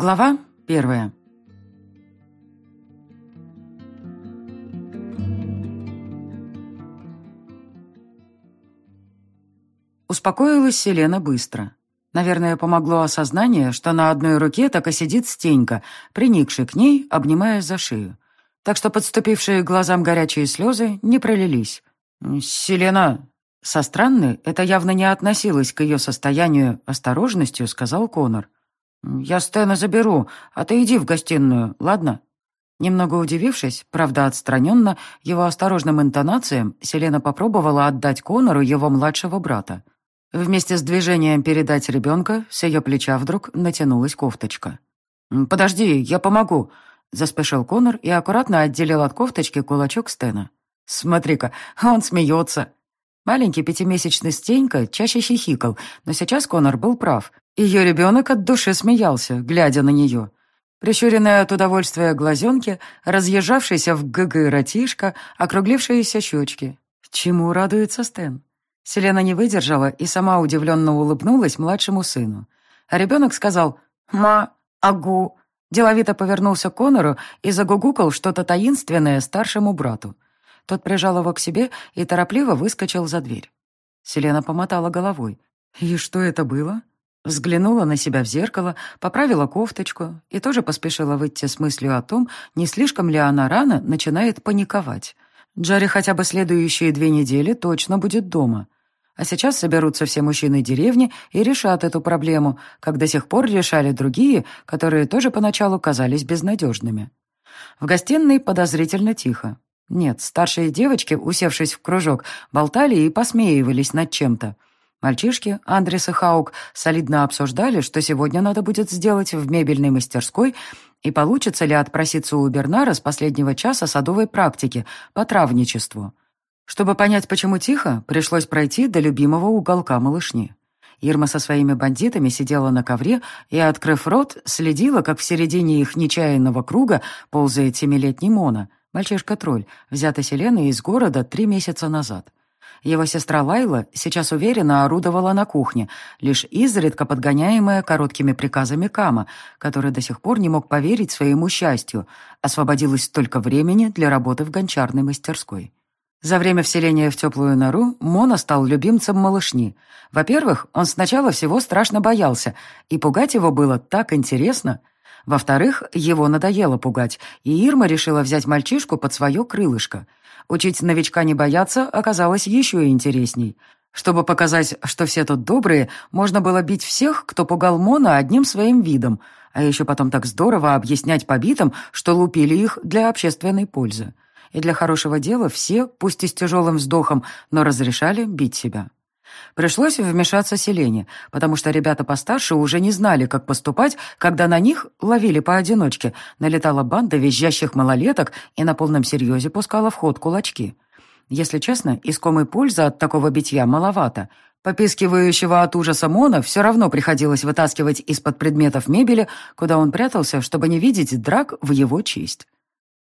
Глава первая. Успокоилась Селена быстро. Наверное, помогло осознание, что на одной руке так и сидит Стенька, приникший к ней, обнимая за шею. Так что подступившие к глазам горячие слезы не пролились. «Селена!» Со странной, это явно не относилось к ее состоянию, осторожностью, сказал Конор. «Я Стэна заберу, а ты иди в гостиную, ладно?» Немного удивившись, правда отстраненно, его осторожным интонациям, Селена попробовала отдать Конору его младшего брата. Вместе с движением передать ребенка с ее плеча вдруг натянулась кофточка. «Подожди, я помогу», — заспешил Конор и аккуратно отделил от кофточки кулачок Стена. «Смотри-ка, он смеется». Маленький пятимесячный Стенька чаще хихикал, но сейчас Конор был прав. Ее ребенок от души смеялся, глядя на нее. Прищуренная от удовольствия глазенки, разъезжавшийся в ГГ ротишка, округлившиеся щечки. Чему радуется Стэн? Селена не выдержала и сама удивленно улыбнулась младшему сыну. А ребенок сказал «Ма, агу». Деловито повернулся к Конору и загугукал что-то таинственное старшему брату. Тот прижал его к себе и торопливо выскочил за дверь. Селена помотала головой. «И что это было?» Взглянула на себя в зеркало, поправила кофточку и тоже поспешила выйти с мыслью о том, не слишком ли она рано начинает паниковать. Джарри хотя бы следующие две недели точно будет дома. А сейчас соберутся все мужчины деревни и решат эту проблему, как до сих пор решали другие, которые тоже поначалу казались безнадежными. В гостиной подозрительно тихо. Нет, старшие девочки, усевшись в кружок, болтали и посмеивались над чем-то. Мальчишки, Андрес и Хаук, солидно обсуждали, что сегодня надо будет сделать в мебельной мастерской и получится ли отпроситься у Бернара с последнего часа садовой практики по травничеству. Чтобы понять, почему тихо, пришлось пройти до любимого уголка малышни. Ирма со своими бандитами сидела на ковре и, открыв рот, следила, как в середине их нечаянного круга ползает семилетний Мона, мальчишка-тролль, взятый Селеной из города три месяца назад. Его сестра Лайла сейчас уверенно орудовала на кухне, лишь изредка подгоняемая короткими приказами Кама, который до сих пор не мог поверить своему счастью. Освободилось столько времени для работы в гончарной мастерской. За время вселения в теплую нору Мона стал любимцем малышни. Во-первых, он сначала всего страшно боялся, и пугать его было так интересно. Во-вторых, его надоело пугать, и Ирма решила взять мальчишку под свое крылышко — Учить новичка не бояться оказалось еще интересней. Чтобы показать, что все тут добрые, можно было бить всех, кто пугал Мона одним своим видом, а еще потом так здорово объяснять побитым, что лупили их для общественной пользы. И для хорошего дела все, пусть и с тяжелым вздохом, но разрешали бить себя. Пришлось вмешаться Селене, потому что ребята постарше уже не знали, как поступать, когда на них ловили поодиночке, налетала банда визжащих малолеток и на полном серьезе пускала в ход кулачки. Если честно, искомой пользы от такого битья маловато. Попискивающего от ужаса Мона все равно приходилось вытаскивать из-под предметов мебели, куда он прятался, чтобы не видеть драк в его честь.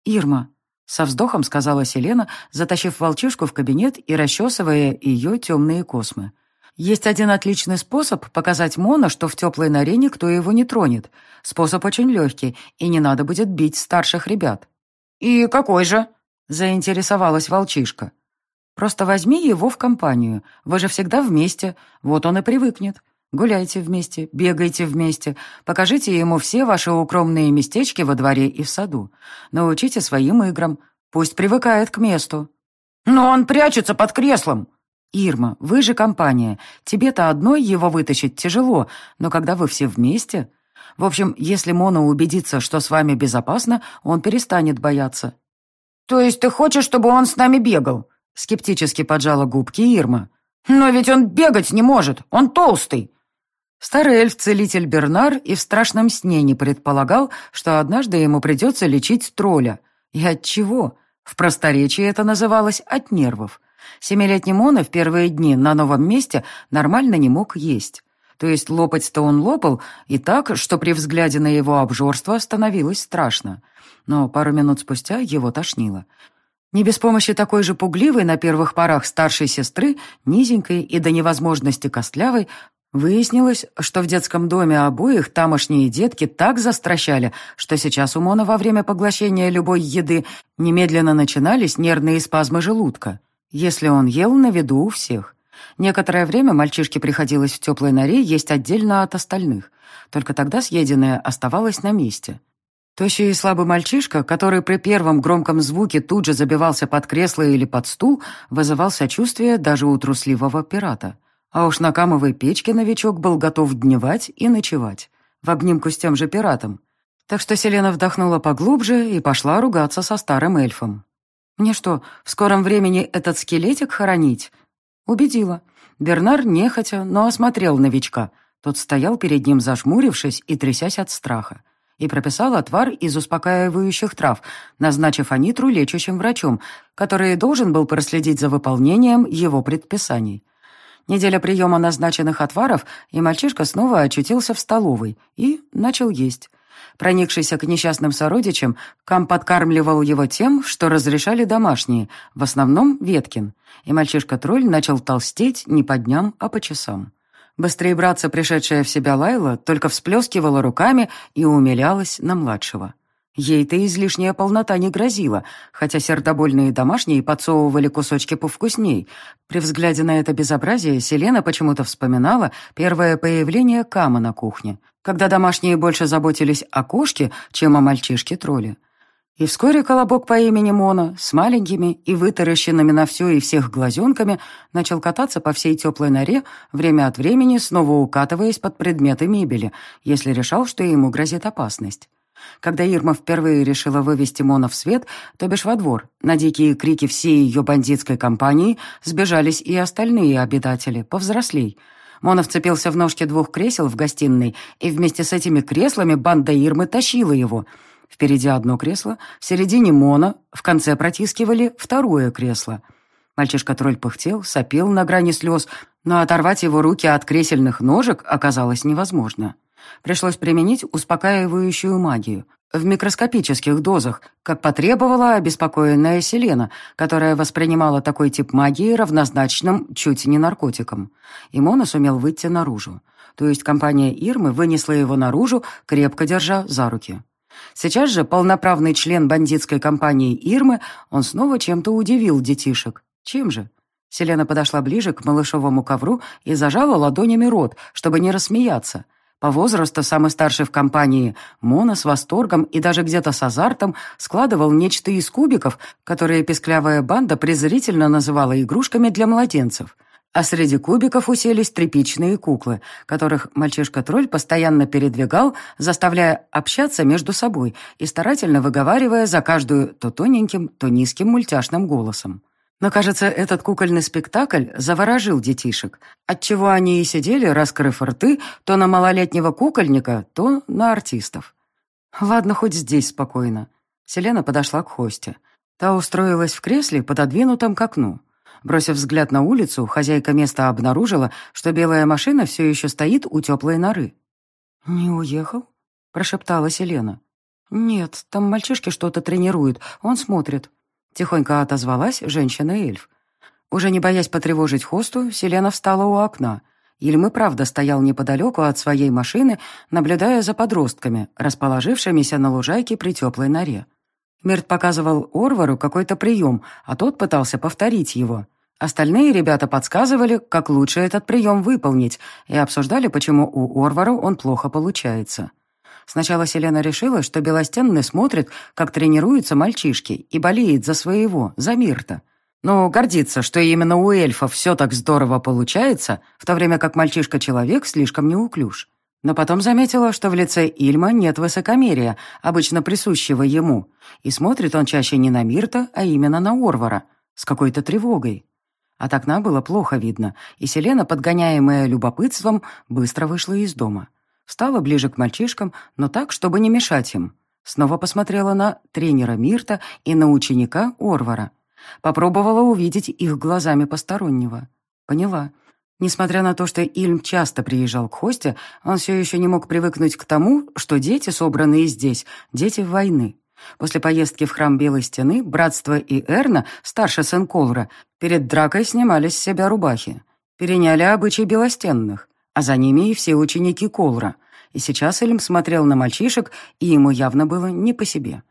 «Ирма», со вздохом сказала Селена, затащив волчишку в кабинет и расчесывая ее темные космы. «Есть один отличный способ показать Мона, что в теплой норе никто его не тронет. Способ очень легкий, и не надо будет бить старших ребят». «И какой же?» — заинтересовалась волчишка. «Просто возьми его в компанию. Вы же всегда вместе. Вот он и привыкнет. Гуляйте вместе, бегайте вместе, покажите ему все ваши укромные местечки во дворе и в саду. Научите своим играм, пусть привыкает к месту». «Но он прячется под креслом!» «Ирма, вы же компания. Тебе-то одной его вытащить тяжело, но когда вы все вместе...» В общем, если Мона убедится, что с вами безопасно, он перестанет бояться. «То есть ты хочешь, чтобы он с нами бегал?» Скептически поджала губки Ирма. «Но ведь он бегать не может, он толстый!» Старый эльф-целитель Бернар и в страшном сне не предполагал, что однажды ему придется лечить тролля. И от чего? В просторечии это называлось «от нервов». Семилетний Мона в первые дни на новом месте нормально не мог есть. То есть лопать-то он лопал, и так, что при взгляде на его обжорство становилось страшно. Но пару минут спустя его тошнило. Не без помощи такой же пугливой на первых порах старшей сестры, низенькой и до невозможности костлявой, Выяснилось, что в детском доме обоих тамошние детки так застращали, что сейчас у Мона во время поглощения любой еды немедленно начинались нервные спазмы желудка, если он ел на виду у всех. Некоторое время мальчишке приходилось в теплой норе есть отдельно от остальных. Только тогда съеденное оставалось на месте. Тощий и слабый мальчишка, который при первом громком звуке тут же забивался под кресло или под стул, вызывал сочувствие даже у трусливого пирата. А уж на камовой печке новичок был готов дневать и ночевать, в обнимку с тем же пиратом. Так что Селена вдохнула поглубже и пошла ругаться со старым эльфом. «Мне что, в скором времени этот скелетик хоронить?» Убедила. Бернар нехотя, но осмотрел новичка. Тот стоял перед ним, зажмурившись и трясясь от страха. И прописал отвар из успокаивающих трав, назначив Анитру лечащим врачом, который должен был проследить за выполнением его предписаний. Неделя приема назначенных отваров, и мальчишка снова очутился в столовой и начал есть. Проникшийся к несчастным сородичам, Кам подкармливал его тем, что разрешали домашние, в основном Веткин, и мальчишка-тролль начал толстеть не по дням, а по часам. Быстрее братца, пришедшая в себя Лайла, только всплескивала руками и умилялась на младшего. Ей-то излишняя полнота не грозила, хотя сердобольные домашние подсовывали кусочки повкусней. При взгляде на это безобразие Селена почему-то вспоминала первое появление Кама на кухне, когда домашние больше заботились о кошке, чем о мальчишке-тролле. И вскоре колобок по имени Мона с маленькими и вытаращенными на все и всех глазенками начал кататься по всей теплой норе, время от времени снова укатываясь под предметы мебели, если решал, что ему грозит опасность. Когда Ирма впервые решила вывести Мона в свет, то бишь во двор, на дикие крики всей ее бандитской компании сбежались и остальные обитатели, повзрослей. Мона вцепился в ножки двух кресел в гостиной, и вместе с этими креслами банда Ирмы тащила его. Впереди одно кресло, в середине Мона, в конце протискивали второе кресло. Мальчишка-тролль пыхтел, сопел на грани слез, но оторвать его руки от кресельных ножек оказалось невозможно. Пришлось применить успокаивающую магию в микроскопических дозах, как потребовала обеспокоенная Селена, которая воспринимала такой тип магии равнозначным чуть не наркотиком. И Мона сумел выйти наружу. То есть компания Ирмы вынесла его наружу, крепко держа за руки. Сейчас же полноправный член бандитской компании Ирмы, он снова чем-то удивил детишек. Чем же? Селена подошла ближе к малышовому ковру и зажала ладонями рот, чтобы не рассмеяться. По возрасту самый старший в компании, Мона с восторгом и даже где-то с азартом складывал нечто из кубиков, которые песклявая банда презрительно называла игрушками для младенцев. А среди кубиков уселись тряпичные куклы, которых мальчишка-тролль постоянно передвигал, заставляя общаться между собой и старательно выговаривая за каждую то тоненьким, то низким мультяшным голосом. Но, кажется, этот кукольный спектакль заворожил детишек, отчего они и сидели, раскрыв рты, то на малолетнего кукольника, то на артистов. Ладно, хоть здесь спокойно. Селена подошла к хосте. Та устроилась в кресле, пододвинутом к окну. Бросив взгляд на улицу, хозяйка места обнаружила, что белая машина все еще стоит у теплой норы. «Не уехал?» – прошептала Селена. «Нет, там мальчишки что-то тренируют, он смотрит». Тихонько отозвалась женщина-эльф. Уже не боясь потревожить хосту, Селена встала у окна. Ильмы правда стоял неподалеку от своей машины, наблюдая за подростками, расположившимися на лужайке при теплой норе. Мерт показывал Орвару какой-то прием, а тот пытался повторить его. Остальные ребята подсказывали, как лучше этот прием выполнить, и обсуждали, почему у Орвара он плохо получается. Сначала Селена решила, что Белостенный смотрит, как тренируются мальчишки, и болеет за своего, за Мирта. Но гордится, что именно у эльфов все так здорово получается, в то время как мальчишка-человек слишком неуклюж. Но потом заметила, что в лице Ильма нет высокомерия, обычно присущего ему, и смотрит он чаще не на Мирта, а именно на Орвара, с какой-то тревогой. От окна было плохо видно, и Селена, подгоняемая любопытством, быстро вышла из дома. Встала ближе к мальчишкам, но так, чтобы не мешать им. Снова посмотрела на тренера Мирта и на ученика Орвара. Попробовала увидеть их глазами постороннего. Поняла. Несмотря на то, что Ильм часто приезжал к Хосте, он все еще не мог привыкнуть к тому, что дети, собранные здесь, дети войны. После поездки в храм Белой Стены Братство и Эрна, старший сын Колра, перед дракой снимали с себя рубахи. Переняли обычаи белостенных. А за ними и все ученики Колра. И сейчас Эльм смотрел на мальчишек, и ему явно было не по себе.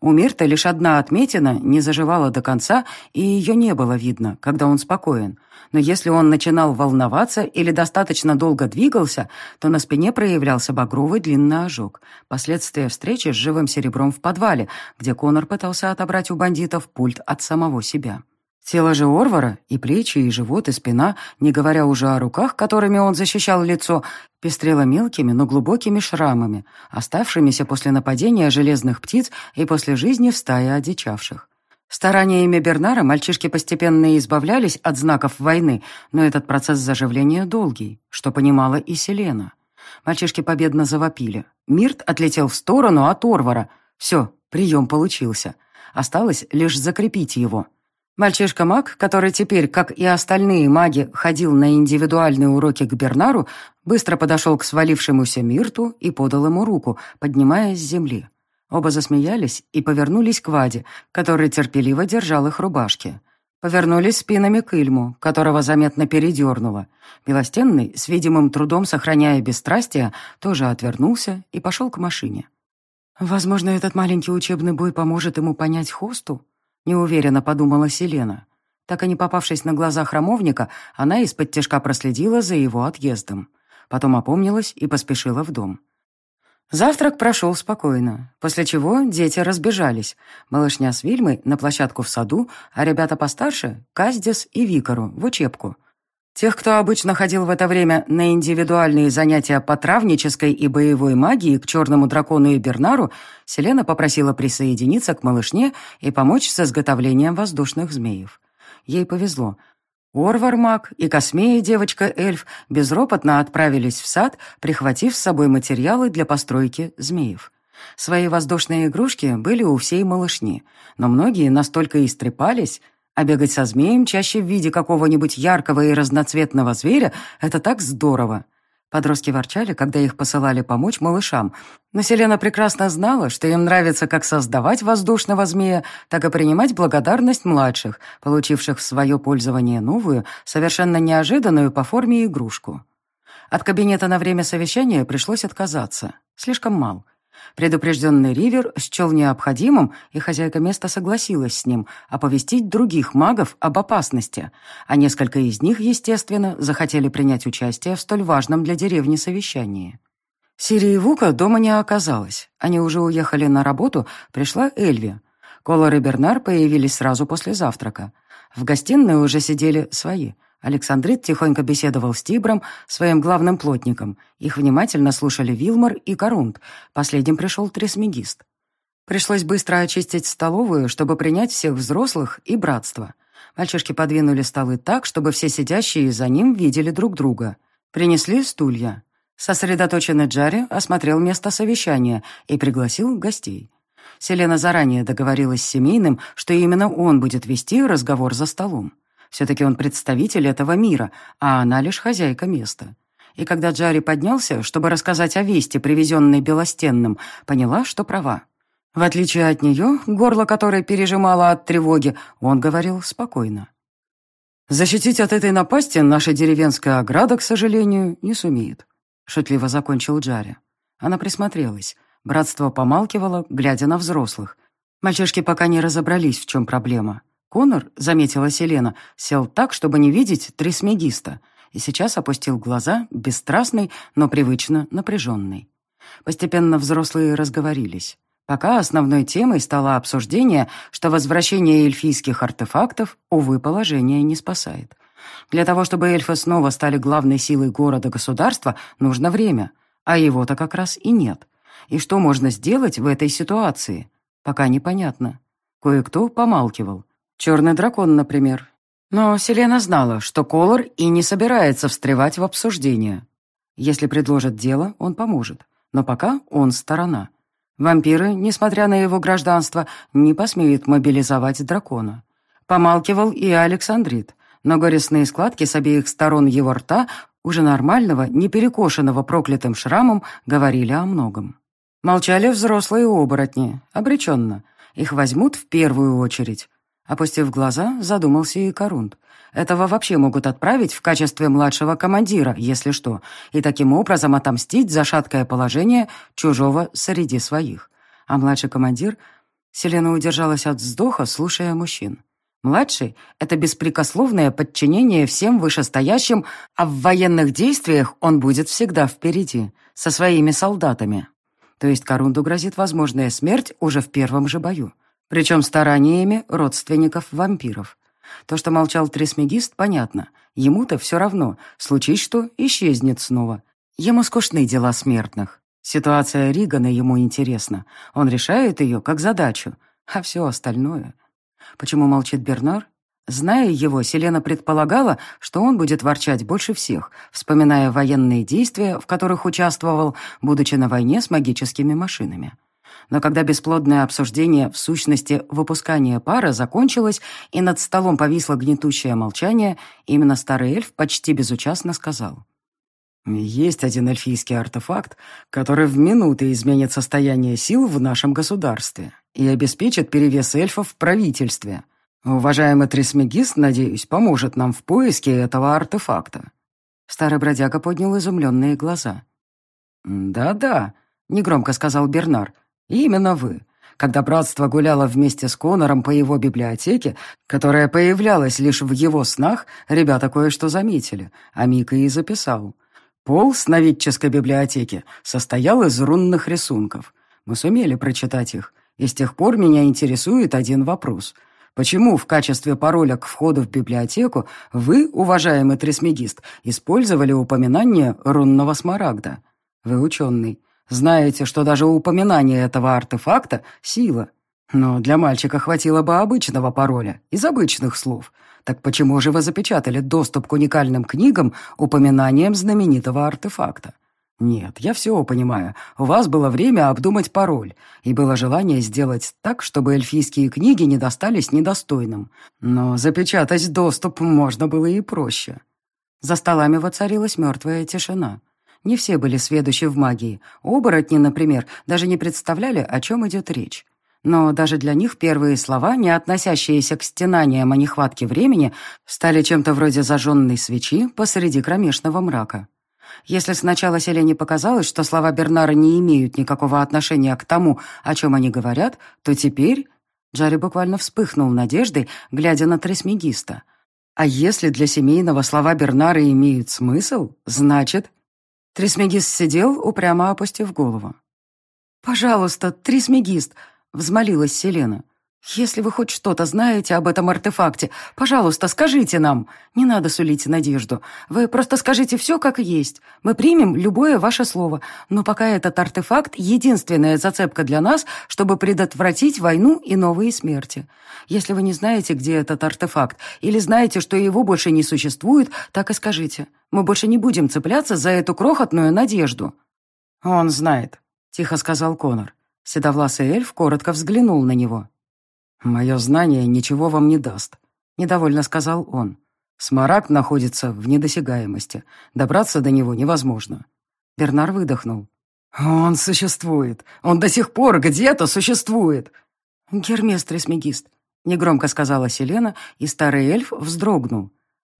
У Мирта лишь одна отметина не заживала до конца, и ее не было видно, когда он спокоен. Но если он начинал волноваться или достаточно долго двигался, то на спине проявлялся багровый длинный ожог, последствия встречи с живым серебром в подвале, где Конор пытался отобрать у бандитов пульт от самого себя. Тело же Орвара, и плечи, и живот, и спина, не говоря уже о руках, которыми он защищал лицо, пестрело мелкими, но глубокими шрамами, оставшимися после нападения железных птиц и после жизни в стае одичавших. Стараниями Бернара мальчишки постепенно избавлялись от знаков войны, но этот процесс заживления долгий, что понимала и Селена. Мальчишки победно завопили. Мирт отлетел в сторону от Орвара. Все, прием получился. Осталось лишь закрепить его — Мальчишка-маг, который теперь, как и остальные маги, ходил на индивидуальные уроки к Бернару, быстро подошел к свалившемуся Мирту и подал ему руку, поднимая с земли. Оба засмеялись и повернулись к Ваде, который терпеливо держал их рубашки. Повернулись спинами к Ильму, которого заметно передернуло. Белостенный, с видимым трудом сохраняя бесстрастие, тоже отвернулся и пошел к машине. «Возможно, этот маленький учебный бой поможет ему понять хосту?» Неуверенно подумала Селена. Так и не попавшись на глаза храмовника, она из-под тяжка проследила за его отъездом. Потом опомнилась и поспешила в дом. Завтрак прошел спокойно, после чего дети разбежались. Малышня с Вильмой на площадку в саду, а ребята постарше — Каздис и Викару в учебку. Тех, кто обычно ходил в это время на индивидуальные занятия по травнической и боевой магии к черному дракону и Бернару, Селена попросила присоединиться к малышне и помочь с изготовлением воздушных змеев. Ей повезло. Орвар маг и Космея девочка-эльф безропотно отправились в сад, прихватив с собой материалы для постройки змеев. Свои воздушные игрушки были у всей малышни, но многие настолько истрепались, а бегать со змеем чаще в виде какого-нибудь яркого и разноцветного зверя — это так здорово. Подростки ворчали, когда их посылали помочь малышам. Но Селена прекрасно знала, что им нравится как создавать воздушного змея, так и принимать благодарность младших, получивших в свое пользование новую, совершенно неожиданную по форме игрушку. От кабинета на время совещания пришлось отказаться. Слишком мал. Предупрежденный Ривер счел необходимым, и хозяйка места согласилась с ним, оповестить других магов об опасности, а несколько из них, естественно, захотели принять участие в столь важном для деревни совещании. Сири и Вука дома не оказалось. Они уже уехали на работу, пришла Эльви. Колор и Бернар появились сразу после завтрака. В гостиной уже сидели свои — Александрит тихонько беседовал с Тибром, своим главным плотником. Их внимательно слушали Вилмар и Корунд. Последним пришел Тресмегист. Пришлось быстро очистить столовую, чтобы принять всех взрослых и братство. Мальчишки подвинули столы так, чтобы все сидящие за ним видели друг друга. Принесли стулья. Сосредоточенный Джарри осмотрел место совещания и пригласил гостей. Селена заранее договорилась с семейным, что именно он будет вести разговор за столом. Все-таки он представитель этого мира, а она лишь хозяйка места. И когда Джари поднялся, чтобы рассказать о вести, привезенной Белостенным, поняла, что права. В отличие от нее, горло которой пережимало от тревоги, он говорил спокойно. «Защитить от этой напасти наша деревенская ограда, к сожалению, не сумеет», — шутливо закончил Джари. Она присмотрелась. Братство помалкивало, глядя на взрослых. Мальчишки пока не разобрались, в чем проблема. Конор, заметила Селена, сел так, чтобы не видеть трисмегиста, и сейчас опустил глаза, бесстрастный, но привычно напряженный. Постепенно взрослые разговорились. Пока основной темой стало обсуждение, что возвращение эльфийских артефактов, увы, положение не спасает. Для того, чтобы эльфы снова стали главной силой города-государства, нужно время, а его-то как раз и нет. И что можно сделать в этой ситуации? Пока непонятно. Кое-кто помалкивал. Черный дракон, например. Но Селена знала, что Колор и не собирается встревать в обсуждение. Если предложат дело, он поможет. Но пока он сторона. Вампиры, несмотря на его гражданство, не посмеют мобилизовать дракона. Помалкивал и Александрит, но горестные складки с обеих сторон его рта, уже нормального, не перекошенного проклятым шрамом, говорили о многом. Молчали взрослые оборотни, обреченно. Их возьмут в первую очередь. Опустив глаза, задумался и Корунд. Этого вообще могут отправить в качестве младшего командира, если что, и таким образом отомстить за шаткое положение чужого среди своих. А младший командир... Селена удержалась от вздоха, слушая мужчин. Младший — это беспрекословное подчинение всем вышестоящим, а в военных действиях он будет всегда впереди, со своими солдатами. То есть Корунду грозит возможная смерть уже в первом же бою. Причем стараниями родственников вампиров. То, что молчал Трисмегист, понятно. Ему-то все равно. Случись что, исчезнет снова. Ему скучны дела смертных. Ситуация Ригана ему интересна. Он решает ее как задачу. А все остальное... Почему молчит Бернар? Зная его, Селена предполагала, что он будет ворчать больше всех, вспоминая военные действия, в которых участвовал, будучи на войне с магическими машинами. Но когда бесплодное обсуждение, в сущности, выпускание пара закончилось, и над столом повисло гнетущее молчание, именно старый эльф почти безучастно сказал. «Есть один эльфийский артефакт, который в минуты изменит состояние сил в нашем государстве и обеспечит перевес эльфов в правительстве. Уважаемый Трисмегист, надеюсь, поможет нам в поиске этого артефакта». Старый бродяга поднял изумленные глаза. «Да-да», — негромко сказал Бернар, именно вы. Когда братство гуляло вместе с Конором по его библиотеке, которая появлялась лишь в его снах, ребята кое-что заметили, а Мика и записал. Пол сновидческой библиотеки состоял из рунных рисунков. Мы сумели прочитать их, и с тех пор меня интересует один вопрос. Почему в качестве пароля к входу в библиотеку вы, уважаемый трисмегист, использовали упоминание рунного смарагда? Вы ученый. Знаете, что даже упоминание этого артефакта — сила. Но для мальчика хватило бы обычного пароля, из обычных слов. Так почему же вы запечатали доступ к уникальным книгам упоминанием знаменитого артефакта? Нет, я все понимаю. У вас было время обдумать пароль, и было желание сделать так, чтобы эльфийские книги не достались недостойным. Но запечатать доступ можно было и проще. За столами воцарилась мертвая тишина. Не все были сведущи в магии. Оборотни, например, даже не представляли, о чем идет речь. Но даже для них первые слова, не относящиеся к стенаниям о нехватке времени, стали чем-то вроде зажженной свечи посреди кромешного мрака. Если сначала Селене показалось, что слова Бернара не имеют никакого отношения к тому, о чем они говорят, то теперь... Джарри буквально вспыхнул надеждой, глядя на Трисмегиста. А если для семейного слова Бернара имеют смысл, значит... Трисмегист сидел, упрямо опустив голову. «Пожалуйста, Трисмегист!» — взмолилась Селена. «Если вы хоть что-то знаете об этом артефакте, пожалуйста, скажите нам. Не надо сулить надежду. Вы просто скажите все как есть. Мы примем любое ваше слово. Но пока этот артефакт — единственная зацепка для нас, чтобы предотвратить войну и новые смерти. Если вы не знаете, где этот артефакт, или знаете, что его больше не существует, так и скажите. Мы больше не будем цепляться за эту крохотную надежду». «Он знает», — тихо сказал Конор. Седовласый эльф коротко взглянул на него. «Мое знание ничего вам не даст», — недовольно сказал он. «Смарагд находится в недосягаемости. Добраться до него невозможно». Бернар выдохнул. «Он существует. Он до сих пор где-то существует». «Гермес Трисмегист», — негромко сказала Селена, и старый эльф вздрогнул.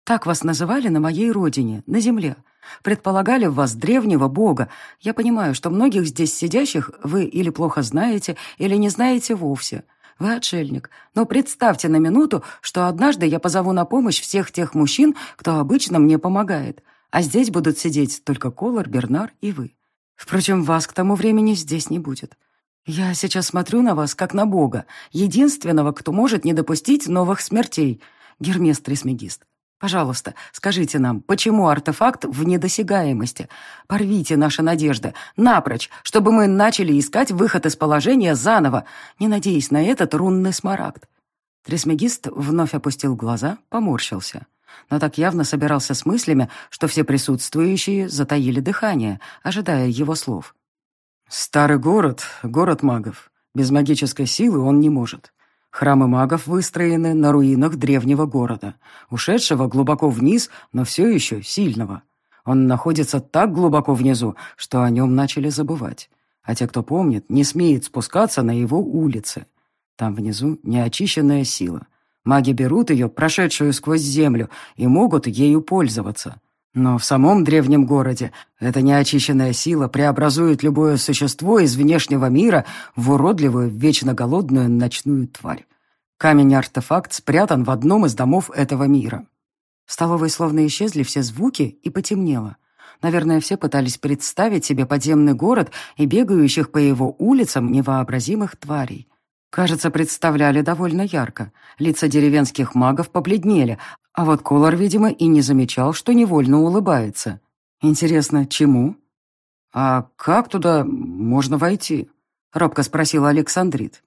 «Так вас называли на моей родине, на земле. Предполагали в вас древнего бога. Я понимаю, что многих здесь сидящих вы или плохо знаете, или не знаете вовсе. Вы отшельник. Но представьте на минуту, что однажды я позову на помощь всех тех мужчин, кто обычно мне помогает. А здесь будут сидеть только Колор, Бернар и вы. Впрочем, вас к тому времени здесь не будет. Я сейчас смотрю на вас, как на бога, единственного, кто может не допустить новых смертей. Гермес Трисмегист. Пожалуйста, скажите нам, почему артефакт в недосягаемости? Порвите наши надежды, напрочь, чтобы мы начали искать выход из положения заново, не надеясь на этот рунный смарагд». Трисмегист вновь опустил глаза, поморщился. Но так явно собирался с мыслями, что все присутствующие затаили дыхание, ожидая его слов. «Старый город — город магов. Без магической силы он не может. Храмы магов выстроены на руинах древнего города, ушедшего глубоко вниз, но все еще сильного. Он находится так глубоко внизу, что о нем начали забывать. А те, кто помнит, не смеет спускаться на его улицы. Там внизу неочищенная сила. Маги берут ее, прошедшую сквозь землю, и могут ею пользоваться. Но в самом древнем городе эта неочищенная сила преобразует любое существо из внешнего мира в уродливую, вечно голодную ночную тварь. Камень-артефакт спрятан в одном из домов этого мира. В столовой словно исчезли все звуки и потемнело. Наверное, все пытались представить себе подземный город и бегающих по его улицам невообразимых тварей. Кажется, представляли довольно ярко. Лица деревенских магов побледнели, а вот Колор, видимо, и не замечал, что невольно улыбается. Интересно, чему? «А как туда можно войти?» — робко спросил Александрит.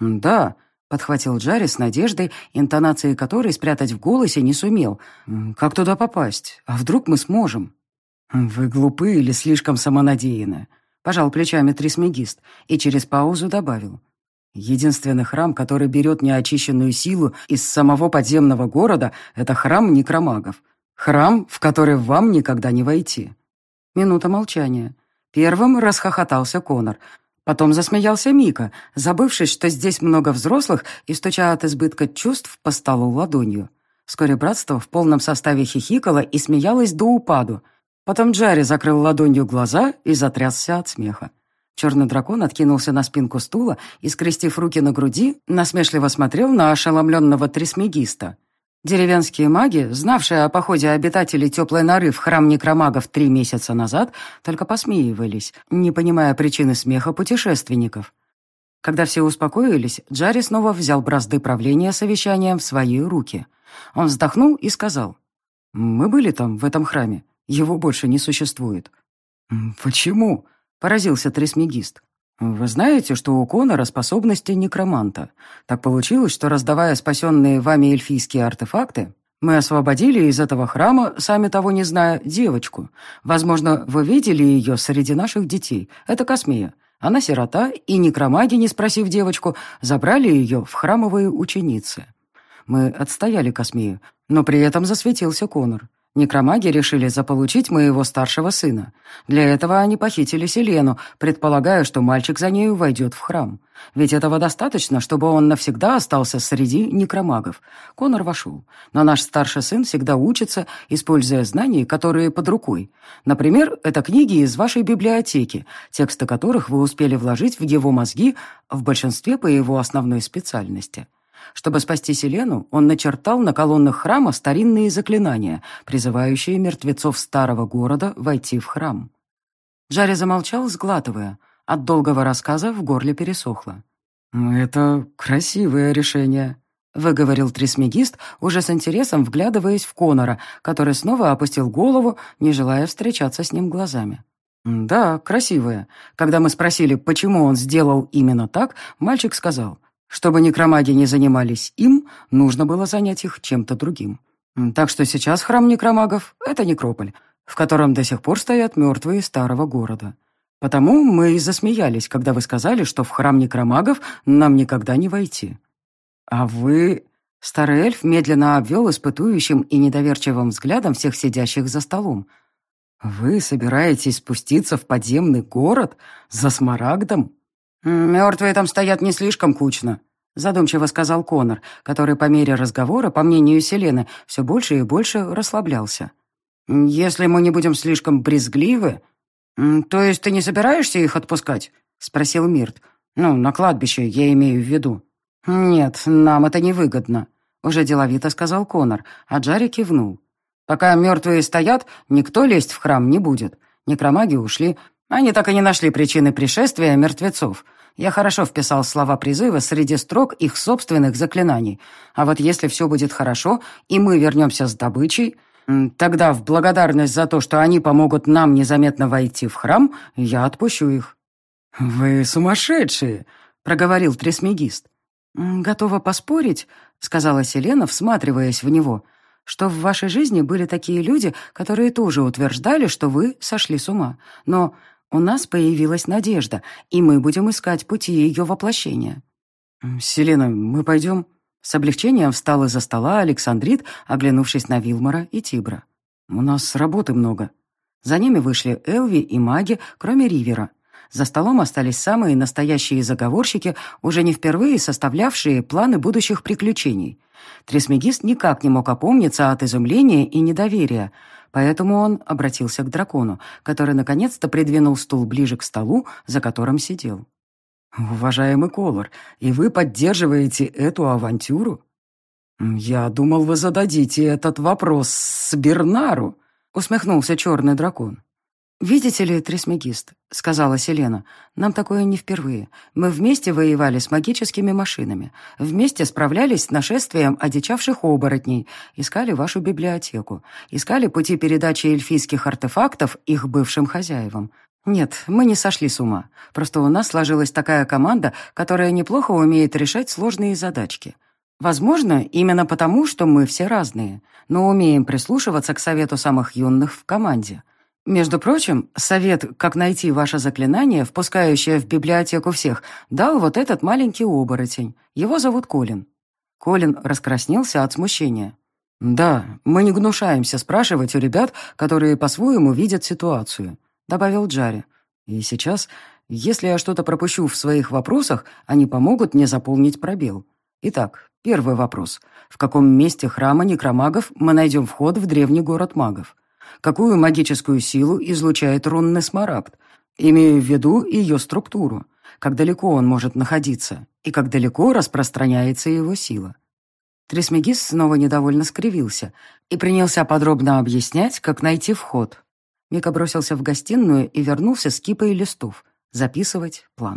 «Да», — подхватил Джарри с надеждой, интонации которой спрятать в голосе не сумел. «Как туда попасть? А вдруг мы сможем?» «Вы глупы или слишком самонадеянны?» — пожал плечами Трисмегист и через паузу добавил. Единственный храм, который берет неочищенную силу из самого подземного города, это храм некромагов. Храм, в который вам никогда не войти. Минута молчания. Первым расхохотался Конор. Потом засмеялся Мика, забывшись, что здесь много взрослых и стуча от избытка чувств по столу ладонью. Вскоре братство в полном составе хихикало и смеялось до упаду. Потом Джарри закрыл ладонью глаза и затрясся от смеха. Черный дракон откинулся на спинку стула и, скрестив руки на груди, насмешливо смотрел на ошеломленного трисмегиста. Деревенские маги, знавшие о походе обитателей теплой норы в храм некромагов три месяца назад, только посмеивались, не понимая причины смеха путешественников. Когда все успокоились, Джарри снова взял бразды правления совещанием в свои руки. Он вздохнул и сказал, «Мы были там, в этом храме. Его больше не существует». «Почему?» — поразился трисмегист. «Вы знаете, что у Конора способности некроманта. Так получилось, что, раздавая спасенные вами эльфийские артефакты, мы освободили из этого храма, сами того не зная, девочку. Возможно, вы видели ее среди наших детей. Это Космея. Она сирота, и некромаги, не спросив девочку, забрали ее в храмовые ученицы. Мы отстояли Космею, но при этом засветился Конор. Некромаги решили заполучить моего старшего сына. Для этого они похитили Селену, предполагая, что мальчик за нею войдет в храм. Ведь этого достаточно, чтобы он навсегда остался среди некромагов. Конор вошел. Но наш старший сын всегда учится, используя знания, которые под рукой. Например, это книги из вашей библиотеки, тексты которых вы успели вложить в его мозги, в большинстве по его основной специальности. Чтобы спасти Селену, он начертал на колоннах храма старинные заклинания, призывающие мертвецов старого города войти в храм. Джарри замолчал, сглатывая. От долгого рассказа в горле пересохло. «Это красивое решение», — выговорил трисмегист, уже с интересом вглядываясь в Конора, который снова опустил голову, не желая встречаться с ним глазами. «Да, красивое. Когда мы спросили, почему он сделал именно так, мальчик сказал, чтобы некромаги не занимались им, нужно было занять их чем-то другим. Так что сейчас храм некромагов — это некрополь, в котором до сих пор стоят мертвые старого города. Потому мы и засмеялись, когда вы сказали, что в храм некромагов нам никогда не войти. А вы... Старый эльф медленно обвел испытующим и недоверчивым взглядом всех сидящих за столом. «Вы собираетесь спуститься в подземный город за смарагдом?» «Мертвые там стоят не слишком кучно», — задумчиво сказал Конор, который по мере разговора, по мнению Селены, все больше и больше расслаблялся. «Если мы не будем слишком брезгливы...» «То есть ты не собираешься их отпускать?» — спросил Мирт. «Ну, на кладбище, я имею в виду». «Нет, нам это невыгодно», — уже деловито сказал Конор, а Джарри кивнул. «Пока мертвые стоят, никто лезть в храм не будет. Некромаги ушли. Они так и не нашли причины пришествия мертвецов. Я хорошо вписал слова призыва среди строк их собственных заклинаний. А вот если все будет хорошо, и мы вернемся с добычей, тогда в благодарность за то, что они помогут нам незаметно войти в храм, я отпущу их». «Вы сумасшедшие!» — проговорил тресмегист. «Готова поспорить», — сказала Селена, всматриваясь в него, «что в вашей жизни были такие люди, которые тоже утверждали, что вы сошли с ума. Но у нас появилась надежда, и мы будем искать пути ее воплощения. «Селена, мы пойдем?» С облегчением встал из-за стола Александрит, оглянувшись на Вилмора и Тибра. «У нас работы много». За ними вышли Элви и маги, кроме Ривера. За столом остались самые настоящие заговорщики, уже не впервые составлявшие планы будущих приключений. Трисмегист никак не мог опомниться от изумления и недоверия, поэтому он обратился к дракону, который наконец-то придвинул стул ближе к столу, за которым сидел. «Уважаемый Колор, и вы поддерживаете эту авантюру?» «Я думал, вы зададите этот вопрос Бернару», — усмехнулся черный дракон. «Видите ли, Трисмегист», — сказала Селена, — «нам такое не впервые. Мы вместе воевали с магическими машинами, вместе справлялись с нашествием одичавших оборотней, искали вашу библиотеку, искали пути передачи эльфийских артефактов их бывшим хозяевам. Нет, мы не сошли с ума. Просто у нас сложилась такая команда, которая неплохо умеет решать сложные задачки. Возможно, именно потому, что мы все разные, но умеем прислушиваться к совету самых юных в команде». Между прочим, совет, как найти ваше заклинание, впускающее в библиотеку всех, дал вот этот маленький оборотень. Его зовут Колин. Колин раскраснелся от смущения. «Да, мы не гнушаемся спрашивать у ребят, которые по-своему видят ситуацию», — добавил Джари. «И сейчас, если я что-то пропущу в своих вопросах, они помогут мне заполнить пробел. Итак, первый вопрос. В каком месте храма некромагов мы найдем вход в древний город магов?» Какую магическую силу излучает рунный смарагд, имея в виду ее структуру, как далеко он может находиться и как далеко распространяется его сила. Трисмегис снова недовольно скривился и принялся подробно объяснять, как найти вход. Мика бросился в гостиную и вернулся с кипой листов, записывать план.